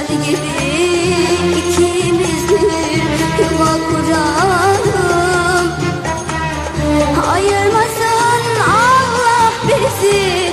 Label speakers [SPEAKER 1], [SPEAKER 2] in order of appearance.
[SPEAKER 1] Taşlar gibi ikimiz bir yuva Ayırmasın Allah bizi.